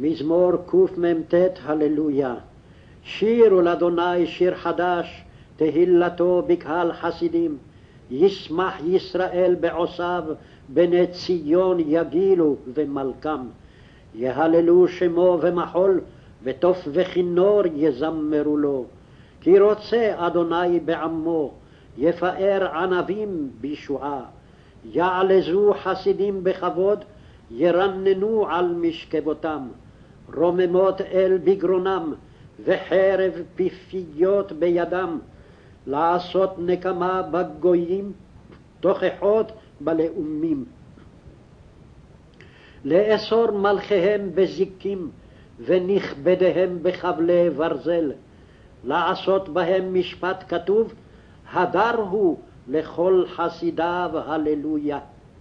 מזמור קמ"ט הללויה. שירו לאדוני שיר חדש, תהילתו בקהל חסידים. ישמח ישראל בעושיו, בני ציון יגילו ומלכם. יהללו שמו ומחול, ותוף וכינור יזמרו לו. כי רוצה אדוני בעמו, יפאר ענבים בישועה. יעלזו חסידים בכבוד, ירננו על משכבותם. רוממות אל בגרונם, וחרב פיפיות בידם. לעשות נקמה בגויים, תוכחות בלאומים. לאסור מלכיהם בזיקים, ונכבדיהם בחבלי ברזל. לעשות בהם משפט כתוב, הדר הוא לכל חסידיו, הללויה.